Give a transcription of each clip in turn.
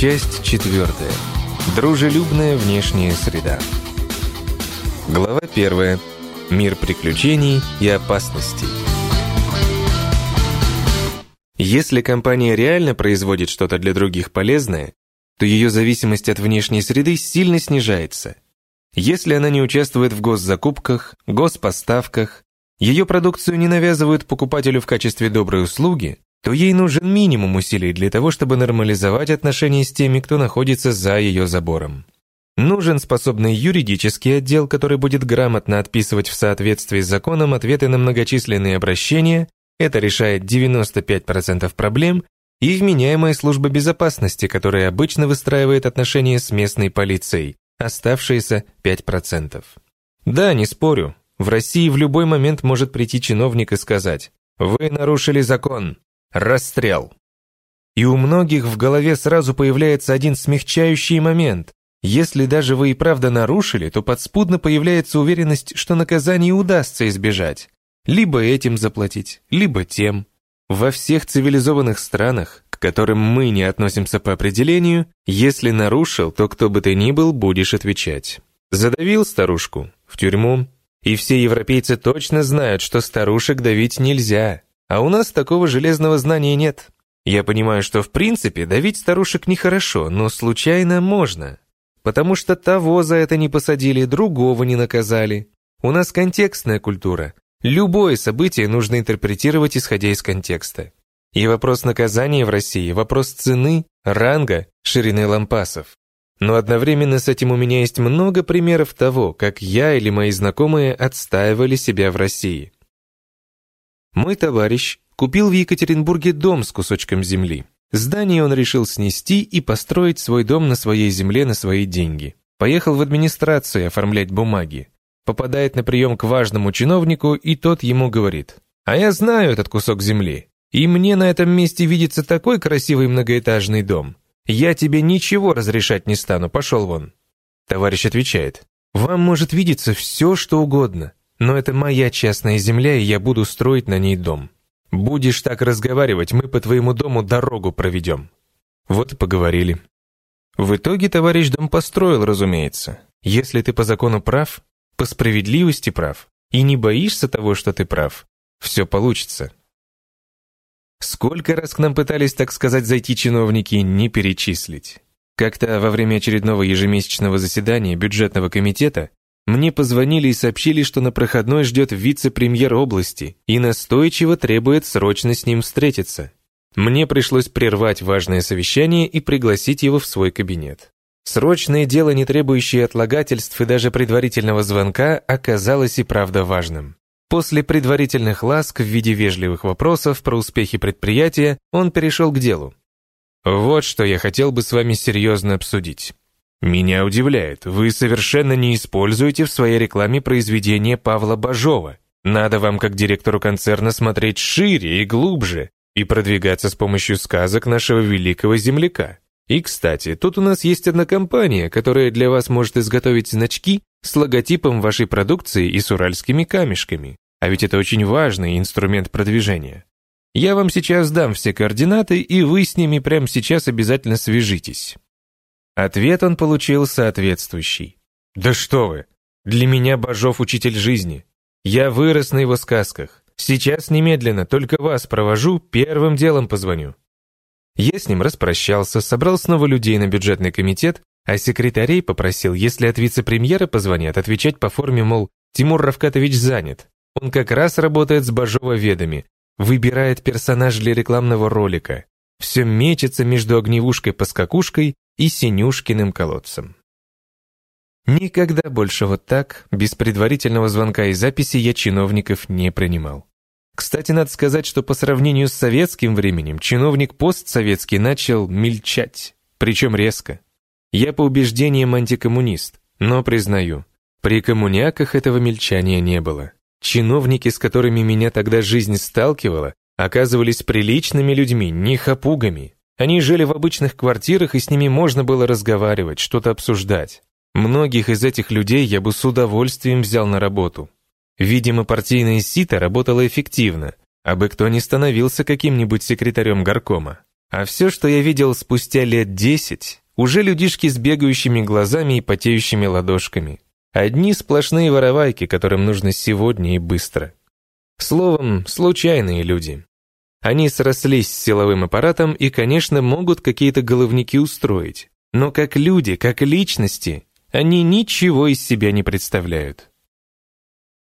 Часть четвертая. Дружелюбная внешняя среда. Глава первая. Мир приключений и опасностей. Если компания реально производит что-то для других полезное, то ее зависимость от внешней среды сильно снижается. Если она не участвует в госзакупках, господставках, ее продукцию не навязывают покупателю в качестве доброй услуги, то ей нужен минимум усилий для того, чтобы нормализовать отношения с теми, кто находится за ее забором. Нужен способный юридический отдел, который будет грамотно отписывать в соответствии с законом ответы на многочисленные обращения, это решает 95% проблем, и вменяемая служба безопасности, которая обычно выстраивает отношения с местной полицией, оставшиеся 5%. Да, не спорю, в России в любой момент может прийти чиновник и сказать «Вы нарушили закон, Расстрел. И у многих в голове сразу появляется один смягчающий момент. Если даже вы и правда нарушили, то подспудно появляется уверенность, что наказание удастся избежать. Либо этим заплатить, либо тем. Во всех цивилизованных странах, к которым мы не относимся по определению, если нарушил, то кто бы ты ни был, будешь отвечать. Задавил старушку? В тюрьму. И все европейцы точно знают, что старушек давить нельзя. А у нас такого железного знания нет. Я понимаю, что в принципе давить старушек нехорошо, но случайно можно. Потому что того за это не посадили, другого не наказали. У нас контекстная культура. Любое событие нужно интерпретировать, исходя из контекста. И вопрос наказания в России – вопрос цены, ранга, ширины лампасов. Но одновременно с этим у меня есть много примеров того, как я или мои знакомые отстаивали себя в России. Мой товарищ купил в Екатеринбурге дом с кусочком земли. Здание он решил снести и построить свой дом на своей земле на свои деньги. Поехал в администрацию оформлять бумаги. Попадает на прием к важному чиновнику, и тот ему говорит, «А я знаю этот кусок земли, и мне на этом месте видится такой красивый многоэтажный дом. Я тебе ничего разрешать не стану, пошел вон». Товарищ отвечает, «Вам может видеться все, что угодно, но это моя частная земля, и я буду строить на ней дом. Будешь так разговаривать, мы по твоему дому дорогу проведем». Вот и поговорили. В итоге товарищ дом построил, разумеется. Если ты по закону прав, по справедливости прав, и не боишься того, что ты прав, все получится. Сколько раз к нам пытались, так сказать, зайти чиновники, не перечислить. Как-то во время очередного ежемесячного заседания бюджетного комитета мне позвонили и сообщили, что на проходной ждет вице-премьер области и настойчиво требует срочно с ним встретиться. Мне пришлось прервать важное совещание и пригласить его в свой кабинет. Срочное дело, не требующее отлагательств и даже предварительного звонка, оказалось и правда важным. После предварительных ласк в виде вежливых вопросов про успехи предприятия он перешел к делу. «Вот что я хотел бы с вами серьезно обсудить. Меня удивляет, вы совершенно не используете в своей рекламе произведения Павла Бажова. Надо вам, как директору концерна, смотреть шире и глубже и продвигаться с помощью сказок нашего великого земляка. И, кстати, тут у нас есть одна компания, которая для вас может изготовить значки с логотипом вашей продукции и с уральскими камешками. А ведь это очень важный инструмент продвижения. Я вам сейчас дам все координаты, и вы с ними прямо сейчас обязательно свяжитесь. Ответ он получил соответствующий. «Да что вы! Для меня Бажов учитель жизни. Я вырос на его сказках. Сейчас немедленно, только вас провожу, первым делом позвоню». Я с ним распрощался, собрал снова людей на бюджетный комитет, а секретарей попросил, если от вице-премьера позвонят, отвечать по форме, мол, Тимур Равкатович занят. Он как раз работает с Бажова ведами, выбирает персонаж для рекламного ролика. Все мечется между огневушкой-поскакушкой и Синюшкиным колодцем. Никогда больше вот так, без предварительного звонка и записи, я чиновников не принимал. Кстати, надо сказать, что по сравнению с советским временем, чиновник постсоветский начал мельчать, причем резко. Я по убеждениям антикоммунист, но признаю, при коммуняках этого мельчания не было. Чиновники, с которыми меня тогда жизнь сталкивала, оказывались приличными людьми, не хапугами, они жили в обычных квартирах, и с ними можно было разговаривать, что-то обсуждать. Многих из этих людей я бы с удовольствием взял на работу. Видимо, партийная сито работала эффективно, а бы кто не становился каким-нибудь секретарем горкома. А все, что я видел спустя лет десять, уже людишки с бегающими глазами и потеющими ладошками. Одни сплошные воровайки, которым нужно сегодня и быстро. Словом, случайные люди. Они срослись с силовым аппаратом и, конечно, могут какие-то головники устроить. Но как люди, как личности, они ничего из себя не представляют.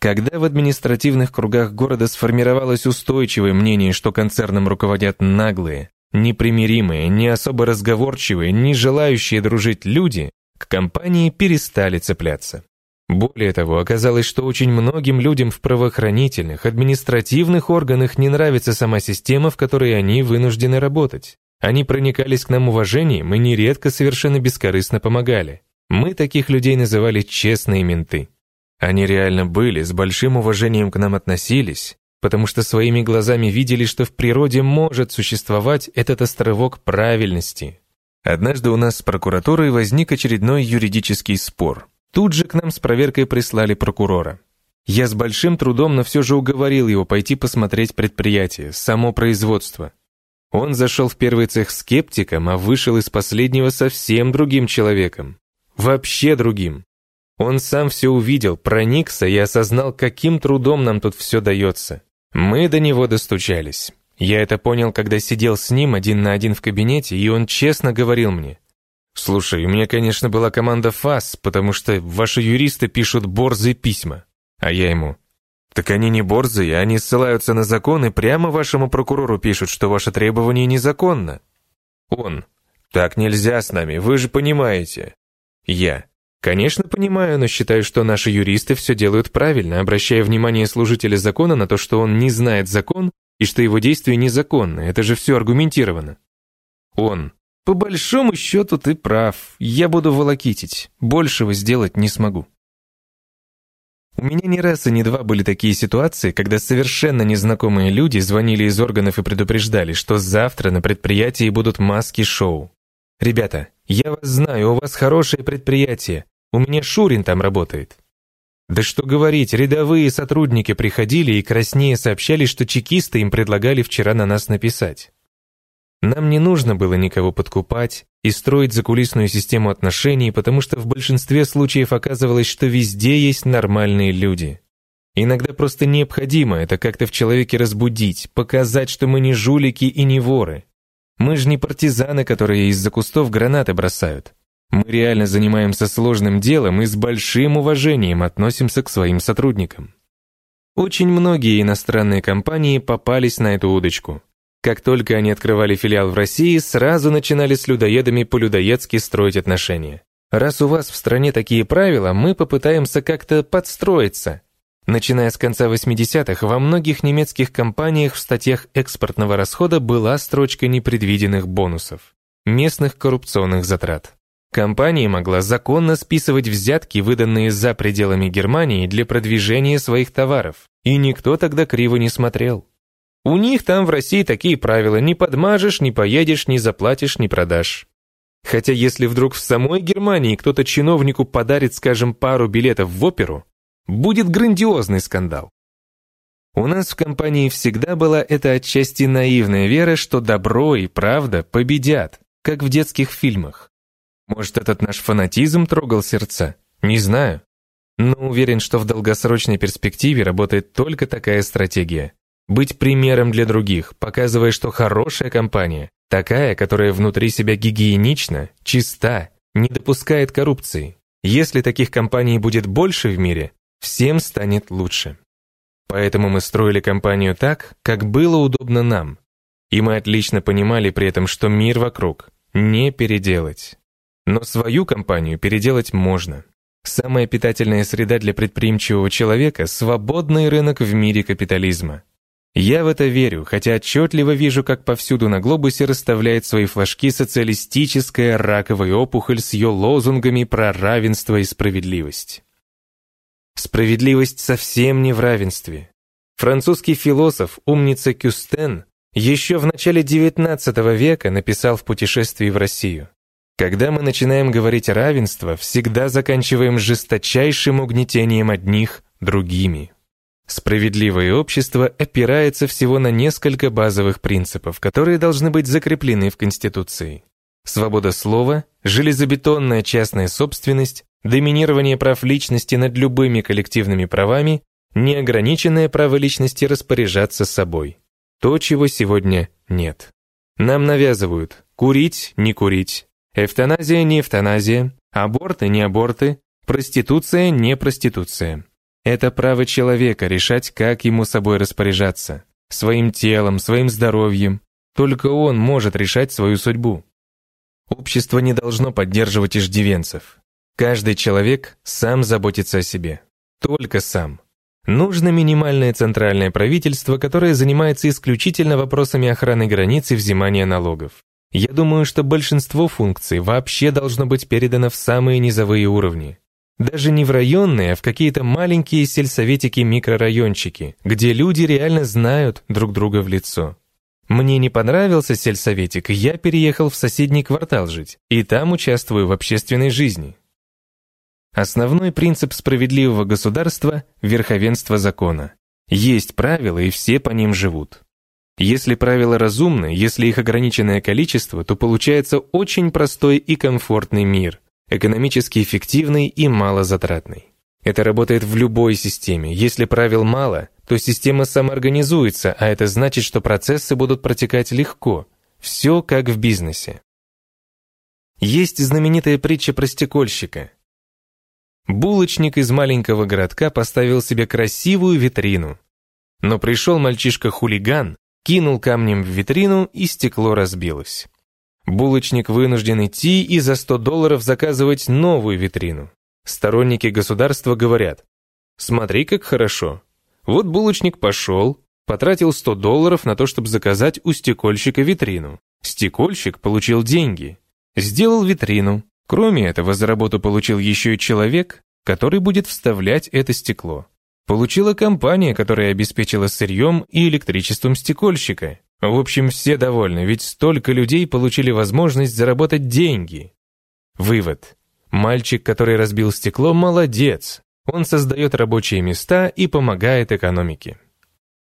Когда в административных кругах города сформировалось устойчивое мнение, что концерном руководят наглые, непримиримые, не особо разговорчивые, не желающие дружить люди, к компании перестали цепляться. Более того, оказалось, что очень многим людям в правоохранительных, административных органах не нравится сама система, в которой они вынуждены работать. Они проникались к нам уважением и нередко совершенно бескорыстно помогали. Мы таких людей называли честные менты. Они реально были, с большим уважением к нам относились, потому что своими глазами видели, что в природе может существовать этот островок правильности. Однажды у нас с прокуратурой возник очередной юридический спор. Тут же к нам с проверкой прислали прокурора. Я с большим трудом, но все же уговорил его пойти посмотреть предприятие, само производство. Он зашел в первый цех скептиком, а вышел из последнего совсем другим человеком. Вообще другим. Он сам все увидел, проникся и осознал, каким трудом нам тут все дается. Мы до него достучались. Я это понял, когда сидел с ним один на один в кабинете, и он честно говорил мне. «Слушай, у меня, конечно, была команда ФАС, потому что ваши юристы пишут борзые письма». А я ему, «Так они не борзые, они ссылаются на закон и прямо вашему прокурору пишут, что ваше требование незаконно». Он, «Так нельзя с нами, вы же понимаете». Я, Конечно, понимаю, но считаю, что наши юристы все делают правильно, обращая внимание служителя закона на то, что он не знает закон и что его действия незаконны. Это же все аргументировано. Он. По большому счету ты прав. Я буду волокитить. Большего сделать не смогу. У меня не раз и не два были такие ситуации, когда совершенно незнакомые люди звонили из органов и предупреждали, что завтра на предприятии будут маски-шоу. «Ребята, я вас знаю, у вас хорошее предприятие. У меня Шурин там работает». Да что говорить, рядовые сотрудники приходили и краснее сообщали, что чекисты им предлагали вчера на нас написать. Нам не нужно было никого подкупать и строить закулисную систему отношений, потому что в большинстве случаев оказывалось, что везде есть нормальные люди. Иногда просто необходимо это как-то в человеке разбудить, показать, что мы не жулики и не воры. Мы же не партизаны, которые из-за кустов гранаты бросают. Мы реально занимаемся сложным делом и с большим уважением относимся к своим сотрудникам. Очень многие иностранные компании попались на эту удочку. Как только они открывали филиал в России, сразу начинали с людоедами по-людоедски строить отношения. Раз у вас в стране такие правила, мы попытаемся как-то подстроиться. Начиная с конца 80-х, во многих немецких компаниях в статьях экспортного расхода была строчка непредвиденных бонусов, местных коррупционных затрат. Компания могла законно списывать взятки, выданные за пределами Германии для продвижения своих товаров, и никто тогда криво не смотрел. У них там в России такие правила, не подмажешь, не поедешь, не заплатишь, не продашь. Хотя если вдруг в самой Германии кто-то чиновнику подарит, скажем, пару билетов в оперу, будет грандиозный скандал. У нас в компании всегда была эта отчасти наивная вера, что добро и правда победят, как в детских фильмах. Может, этот наш фанатизм трогал сердца? Не знаю. Но уверен, что в долгосрочной перспективе работает только такая стратегия. Быть примером для других, показывая, что хорошая компания, такая, которая внутри себя гигиенична, чиста, не допускает коррупции. Если таких компаний будет больше в мире, всем станет лучше. Поэтому мы строили компанию так, как было удобно нам. И мы отлично понимали при этом, что мир вокруг не переделать. Но свою компанию переделать можно. Самая питательная среда для предприимчивого человека – свободный рынок в мире капитализма. Я в это верю, хотя отчетливо вижу, как повсюду на глобусе расставляет свои флажки социалистическая раковая опухоль с ее лозунгами про равенство и справедливость. Справедливость совсем не в равенстве. Французский философ, умница Кюстен, еще в начале XIX века написал в «Путешествии в Россию». Когда мы начинаем говорить равенство, всегда заканчиваем жесточайшим угнетением одних другими. Справедливое общество опирается всего на несколько базовых принципов, которые должны быть закреплены в Конституции. Свобода слова, железобетонная частная собственность, доминирование прав личности над любыми коллективными правами, неограниченное право личности распоряжаться собой. То, чего сегодня нет. Нам навязывают курить, не курить, эвтаназия, не эвтаназия, аборты, не аборты, проституция, не проституция. Это право человека решать, как ему собой распоряжаться, своим телом, своим здоровьем. Только он может решать свою судьбу. Общество не должно поддерживать иждивенцев. Каждый человек сам заботится о себе. Только сам. Нужно минимальное центральное правительство, которое занимается исключительно вопросами охраны границ и взимания налогов. Я думаю, что большинство функций вообще должно быть передано в самые низовые уровни. Даже не в районные, а в какие-то маленькие сельсоветики-микрорайончики, где люди реально знают друг друга в лицо. Мне не понравился сельсоветик, я переехал в соседний квартал жить, и там участвую в общественной жизни. Основной принцип справедливого государства – верховенство закона. Есть правила, и все по ним живут. Если правила разумны, если их ограниченное количество, то получается очень простой и комфортный мир, экономически эффективный и малозатратный. Это работает в любой системе. Если правил мало, то система самоорганизуется, а это значит, что процессы будут протекать легко. Все как в бизнесе. Есть знаменитая притча про стекольщика. Булочник из маленького городка поставил себе красивую витрину. Но пришел мальчишка-хулиган, кинул камнем в витрину, и стекло разбилось. Булочник вынужден идти и за 100 долларов заказывать новую витрину. Сторонники государства говорят, смотри, как хорошо. Вот булочник пошел, потратил 100 долларов на то, чтобы заказать у стекольщика витрину. Стекольщик получил деньги, сделал витрину. Кроме этого, за работу получил еще и человек, который будет вставлять это стекло. Получила компания, которая обеспечила сырьем и электричеством стекольщика. В общем, все довольны, ведь столько людей получили возможность заработать деньги. Вывод. Мальчик, который разбил стекло, молодец. Он создает рабочие места и помогает экономике.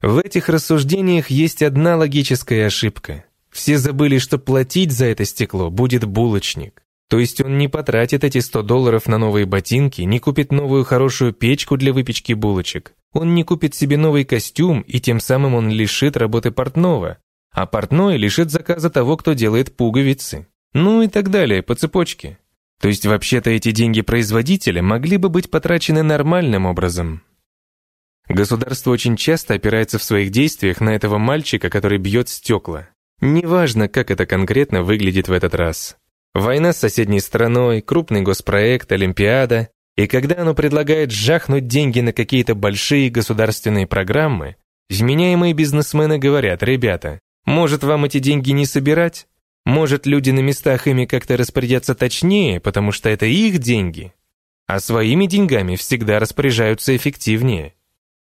В этих рассуждениях есть одна логическая ошибка. Все забыли, что платить за это стекло будет булочник. То есть он не потратит эти 100 долларов на новые ботинки, не купит новую хорошую печку для выпечки булочек. Он не купит себе новый костюм, и тем самым он лишит работы портного. А портной лишит заказа того, кто делает пуговицы. Ну и так далее, по цепочке. То есть вообще-то эти деньги производителя могли бы быть потрачены нормальным образом. Государство очень часто опирается в своих действиях на этого мальчика, который бьет стекла. Неважно, как это конкретно выглядит в этот раз. Война с соседней страной, крупный госпроект, Олимпиада. И когда оно предлагает жахнуть деньги на какие-то большие государственные программы, вменяемые бизнесмены говорят, ребята, может вам эти деньги не собирать? Может, люди на местах ими как-то распорядятся точнее, потому что это их деньги? А своими деньгами всегда распоряжаются эффективнее.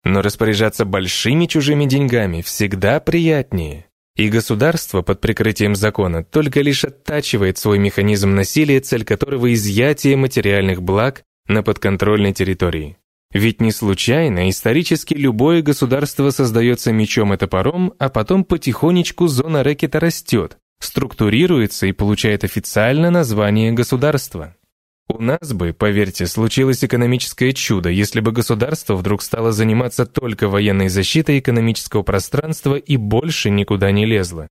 Но распоряжаться большими чужими деньгами всегда приятнее. И государство под прикрытием закона только лишь оттачивает свой механизм насилия, цель которого изъятие материальных благ на подконтрольной территории. Ведь не случайно исторически любое государство создается мечом и топором, а потом потихонечку зона рэкета растет, структурируется и получает официально название государства. У нас бы, поверьте, случилось экономическое чудо, если бы государство вдруг стало заниматься только военной защитой экономического пространства и больше никуда не лезло.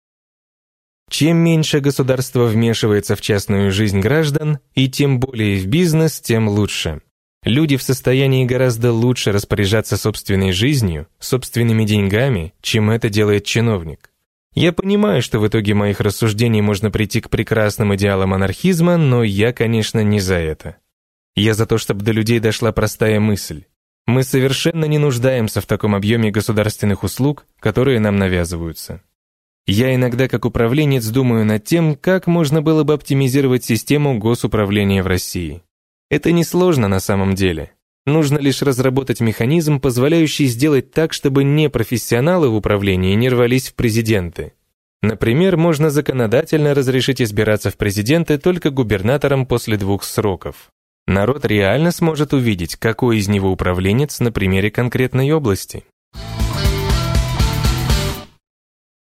Чем меньше государство вмешивается в частную жизнь граждан, и тем более в бизнес, тем лучше. Люди в состоянии гораздо лучше распоряжаться собственной жизнью, собственными деньгами, чем это делает чиновник. Я понимаю, что в итоге моих рассуждений можно прийти к прекрасным идеалам анархизма, но я, конечно, не за это. Я за то, чтобы до людей дошла простая мысль. Мы совершенно не нуждаемся в таком объеме государственных услуг, которые нам навязываются. Я иногда, как управленец, думаю над тем, как можно было бы оптимизировать систему госуправления в России. Это несложно на самом деле. Нужно лишь разработать механизм, позволяющий сделать так, чтобы непрофессионалы в управлении не рвались в президенты. Например, можно законодательно разрешить избираться в президенты только губернаторам после двух сроков. Народ реально сможет увидеть, какой из него управленец на примере конкретной области. –